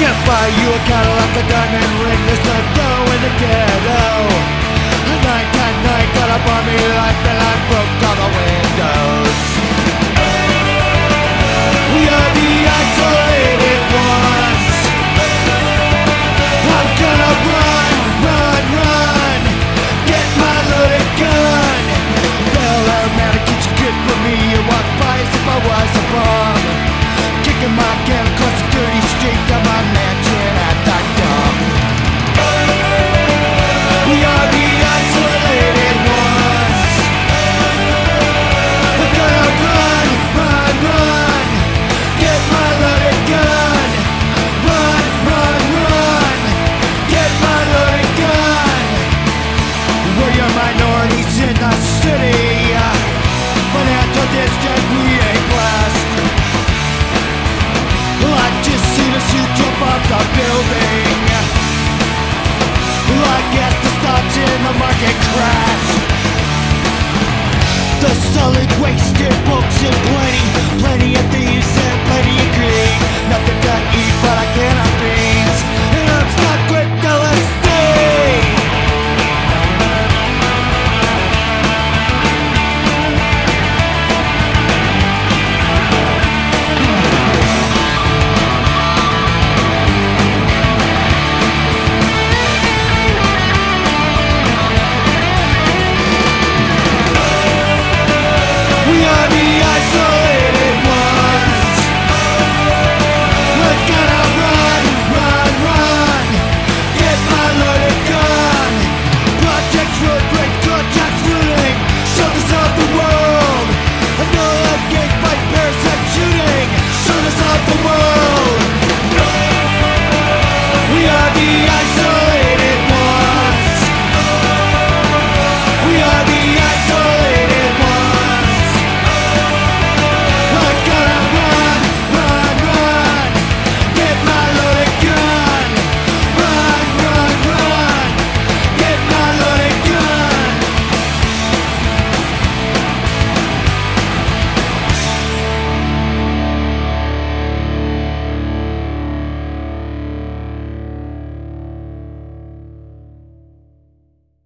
Gonna buy you. A Cadillac, a diamond ring. There's no dough in the wasted. world